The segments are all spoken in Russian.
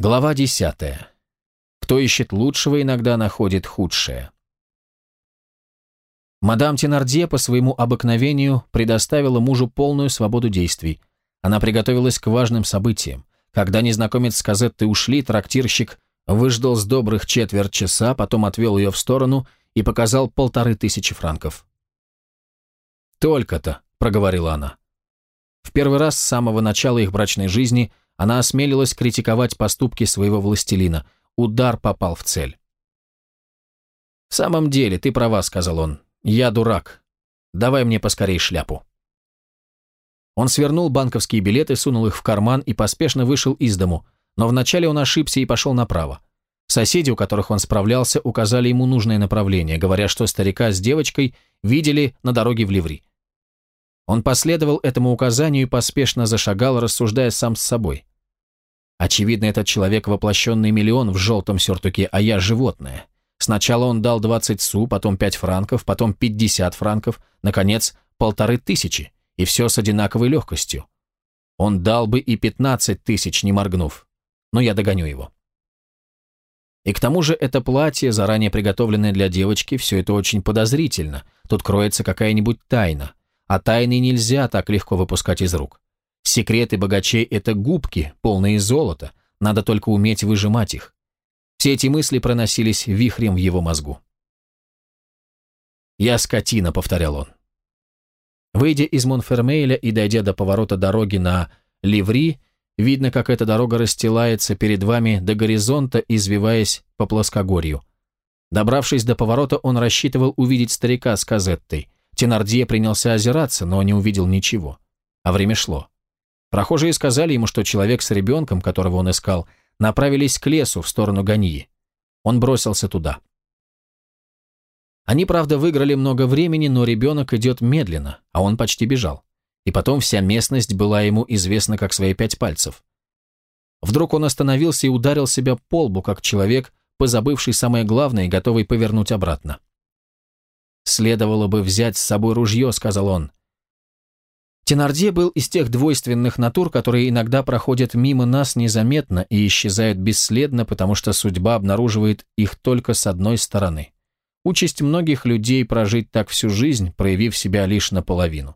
Глава десятая. Кто ищет лучшего, иногда находит худшее. Мадам Тенардье по своему обыкновению предоставила мужу полную свободу действий. Она приготовилась к важным событиям. Когда незнакомец с Казетты ушли, трактирщик выждал с добрых четверть часа, потом отвел ее в сторону и показал полторы тысячи франков. «Только-то», — проговорила она. В первый раз с самого начала их брачной жизни она осмелилась критиковать поступки своего властелина. Удар попал в цель. «В самом деле, ты права», — сказал он. «Я дурак. Давай мне поскорей шляпу». Он свернул банковские билеты, сунул их в карман и поспешно вышел из дому, но вначале он ошибся и пошел направо. Соседи, у которых он справлялся, указали ему нужное направление, говоря, что старика с девочкой видели на дороге в Ливри. Он последовал этому указанию и поспешно зашагал, рассуждая сам с собой. Очевидно, этот человек воплощенный миллион в желтом сюртуке, а я животное. Сначала он дал 20 су, потом 5 франков, потом 50 франков, наконец, полторы тысячи, и все с одинаковой легкостью. Он дал бы и 15 тысяч, не моргнув. Но я догоню его. И к тому же это платье, заранее приготовленное для девочки, все это очень подозрительно. Тут кроется какая-нибудь тайна. А тайны нельзя так легко выпускать из рук. Секреты богачей – это губки, полные золота, надо только уметь выжимать их. Все эти мысли проносились вихрем в его мозгу. «Я скотина», — повторял он. Выйдя из Монфермейля и дойдя до поворота дороги на Ливри, видно, как эта дорога расстилается перед вами до горизонта, извиваясь по плоскогорью. Добравшись до поворота, он рассчитывал увидеть старика с Казеттой. Тенардье принялся озираться, но не увидел ничего. А время шло. Прохожие сказали ему, что человек с ребенком, которого он искал, направились к лесу в сторону Ганьи. Он бросился туда. Они, правда, выиграли много времени, но ребенок идет медленно, а он почти бежал. И потом вся местность была ему известна как свои пять пальцев. Вдруг он остановился и ударил себя по лбу, как человек, позабывший самое главное и готовый повернуть обратно. «Следовало бы взять с собой ружье», — сказал он. Тенардье был из тех двойственных натур, которые иногда проходят мимо нас незаметно и исчезают бесследно, потому что судьба обнаруживает их только с одной стороны. Участь многих людей прожить так всю жизнь, проявив себя лишь наполовину.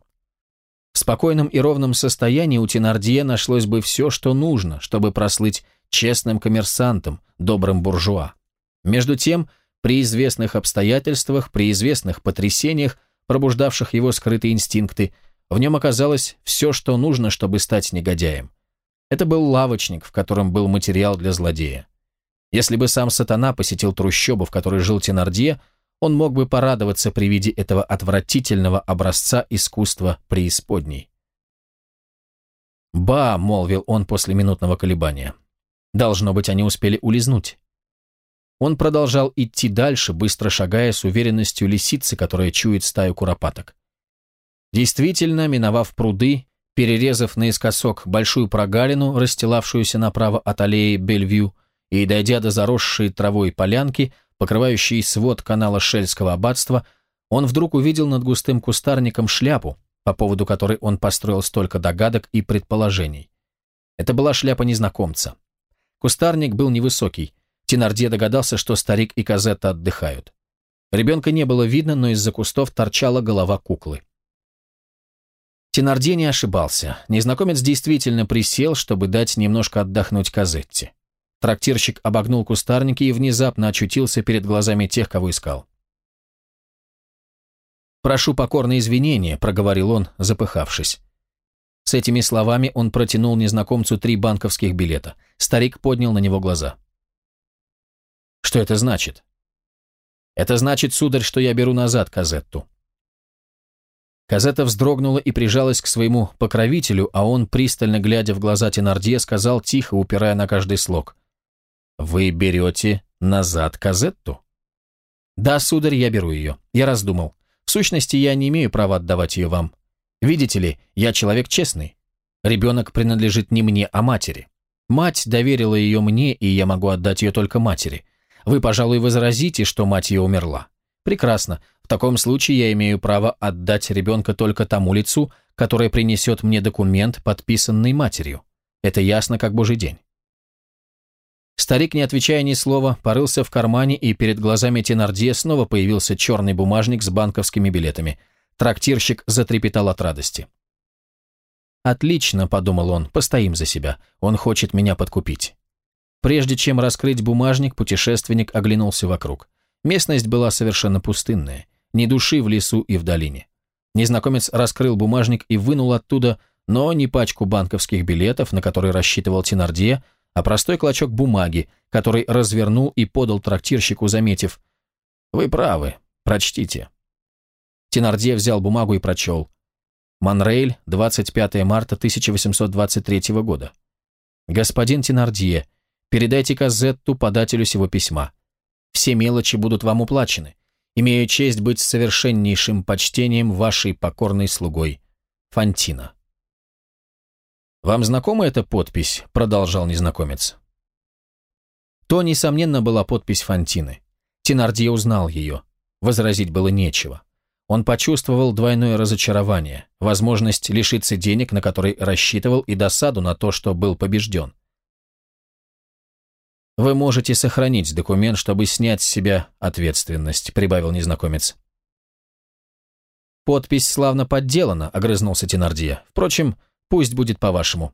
В спокойном и ровном состоянии у Тенардье нашлось бы все, что нужно, чтобы прослыть честным коммерсантом, добрым буржуа. Между тем, при известных обстоятельствах, при известных потрясениях, пробуждавших его скрытые инстинкты, в нем оказалось все, что нужно, чтобы стать негодяем. Это был лавочник, в котором был материал для злодея. Если бы сам сатана посетил трущобу, в которой жил Тенардье, он мог бы порадоваться при виде этого отвратительного образца искусства преисподней. «Ба!» — молвил он после минутного колебания. «Должно быть, они успели улизнуть». Он продолжал идти дальше, быстро шагая с уверенностью лисицы, которая чует стаю куропаток. Действительно, миновав пруды, перерезав наискосок большую прогалину, расстилавшуюся направо от аллеи Бельвью, и дойдя до заросшей травой полянки, покрывающей свод канала Шельского аббатства, он вдруг увидел над густым кустарником шляпу, по поводу которой он построил столько догадок и предположений. Это была шляпа незнакомца. Кустарник был невысокий. Тенардье догадался, что старик и Казетта отдыхают. Ребенка не было видно, но из-за кустов торчала голова куклы. Тенардье не ошибался. Незнакомец действительно присел, чтобы дать немножко отдохнуть Казетте. Трактирщик обогнул кустарники и внезапно очутился перед глазами тех, кого искал. «Прошу покорно извинения», — проговорил он, запыхавшись. С этими словами он протянул незнакомцу три банковских билета. Старик поднял на него глаза. «Что это значит?» «Это значит, сударь, что я беру назад Казетту. Казета вздрогнула и прижалась к своему покровителю, а он, пристально глядя в глаза Тенардье, сказал, тихо, упирая на каждый слог. «Вы берете назад Казетту?» «Да, сударь, я беру ее. Я раздумал. В сущности, я не имею права отдавать ее вам. Видите ли, я человек честный. Ребенок принадлежит не мне, а матери. Мать доверила ее мне, и я могу отдать ее только матери. Вы, пожалуй, возразите, что мать ее умерла. Прекрасно. В таком случае я имею право отдать ребенка только тому лицу, которое принесет мне документ, подписанный матерью. Это ясно, как божий день. Старик, не отвечая ни слова, порылся в кармане, и перед глазами Тенардье снова появился черный бумажник с банковскими билетами. Трактирщик затрепетал от радости. «Отлично», — подумал он, — «постоим за себя. Он хочет меня подкупить». Прежде чем раскрыть бумажник, путешественник оглянулся вокруг. Местность была совершенно пустынная, ни души в лесу и в долине. Незнакомец раскрыл бумажник и вынул оттуда, но не пачку банковских билетов, на которые рассчитывал Тенардье, а простой клочок бумаги, который развернул и подал трактирщику, заметив «Вы правы, прочтите». Тенардье взял бумагу и прочел. Монрейль, 25 марта 1823 года. «Господин Тенардье, передайте Казетту подателю сего письма. Все мелочи будут вам уплачены. Имею честь быть совершеннейшим почтением вашей покорной слугой. Фантина». «Вам знакома эта подпись?» – продолжал незнакомец. То, несомненно, была подпись Фантины. Тенардье узнал ее. Возразить было нечего. Он почувствовал двойное разочарование, возможность лишиться денег, на которые рассчитывал, и досаду на то, что был побежден. «Вы можете сохранить документ, чтобы снять с себя ответственность», – прибавил незнакомец. «Подпись славно подделана», – огрызнулся Тенардье. «Впрочем, Пусть будет по-вашему».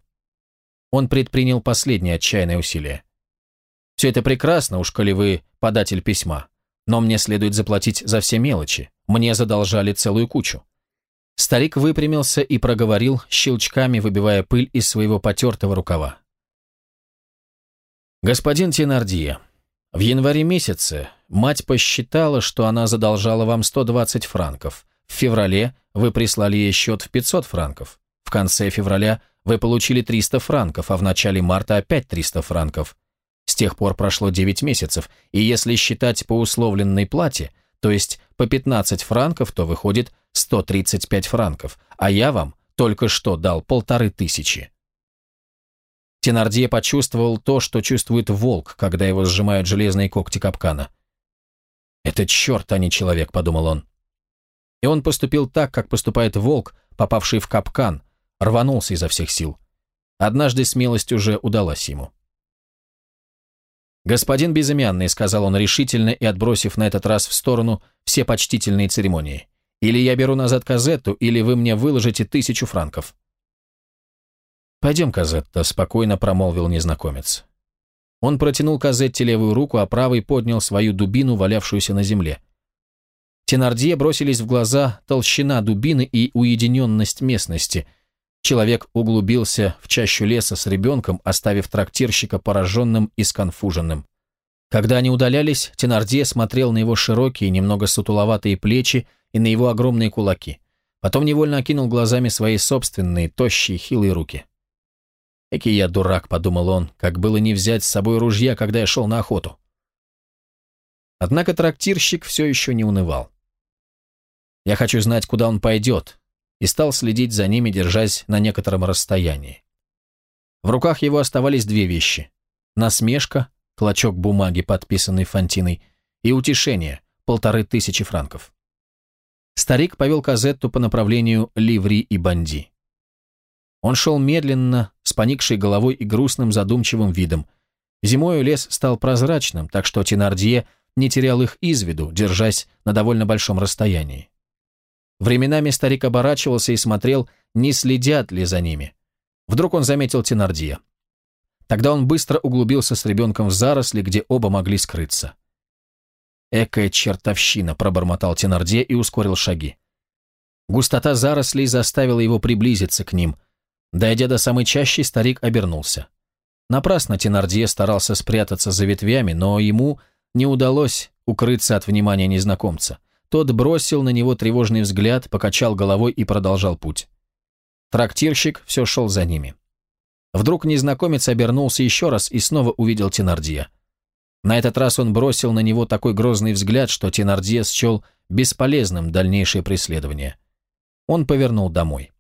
Он предпринял последнее отчаянное усилие. «Все это прекрасно, уж коли вы податель письма, но мне следует заплатить за все мелочи. Мне задолжали целую кучу». Старик выпрямился и проговорил, щелчками выбивая пыль из своего потертого рукава. «Господин Тенардье, в январе месяце мать посчитала, что она задолжала вам 120 франков. В феврале вы прислали ей счет в 500 франков. В конце февраля вы получили 300 франков, а в начале марта опять 300 франков. С тех пор прошло 9 месяцев, и если считать по условленной плате, то есть по 15 франков, то выходит 135 франков, а я вам только что дал полторы тысячи. Тенардье почувствовал то, что чувствует волк, когда его сжимают железные когти капкана. «Это черт, а не человек», — подумал он. И он поступил так, как поступает волк, попавший в капкан, рванулся изо всех сил. Однажды смелость уже удалась ему. «Господин Безымянный», — сказал он решительно и отбросив на этот раз в сторону все почтительные церемонии, «или я беру назад Казетту, или вы мне выложите тысячу франков». «Пойдем, Казетта», — спокойно промолвил незнакомец. Он протянул Казетте левую руку, а правой поднял свою дубину, валявшуюся на земле. Тенардье бросились в глаза толщина дубины и уединенность местности — Человек углубился в чащу леса с ребенком, оставив трактирщика пораженным и сконфуженным. Когда они удалялись, Тенардье смотрел на его широкие, немного сутуловатые плечи и на его огромные кулаки. Потом невольно окинул глазами свои собственные, тощие, хилые руки. «Эки я дурак», — подумал он, — «как было не взять с собой ружья, когда я шел на охоту». Однако трактирщик все еще не унывал. «Я хочу знать, куда он пойдет», и стал следить за ними, держась на некотором расстоянии. В руках его оставались две вещи. Насмешка, клочок бумаги, подписанный Фантиной, и утешение, полторы тысячи франков. Старик повел Казетту по направлению Ливри и Банди. Он шел медленно, с поникшей головой и грустным задумчивым видом. Зимою лес стал прозрачным, так что Тенардье не терял их из виду, держась на довольно большом расстоянии. Временами старик оборачивался и смотрел, не следят ли за ними. Вдруг он заметил Тенардия. Тогда он быстро углубился с ребенком в заросли, где оба могли скрыться. «Экая чертовщина!» – пробормотал Тенардия и ускорил шаги. Густота зарослей заставила его приблизиться к ним. Дойдя до самой чащи, старик обернулся. Напрасно Тенардье старался спрятаться за ветвями, но ему не удалось укрыться от внимания незнакомца – тот бросил на него тревожный взгляд, покачал головой и продолжал путь. Трактирщик все шел за ними. Вдруг незнакомец обернулся еще раз и снова увидел Тенардия. На этот раз он бросил на него такой грозный взгляд, что Тенардия счел бесполезным дальнейшее преследование. Он повернул домой.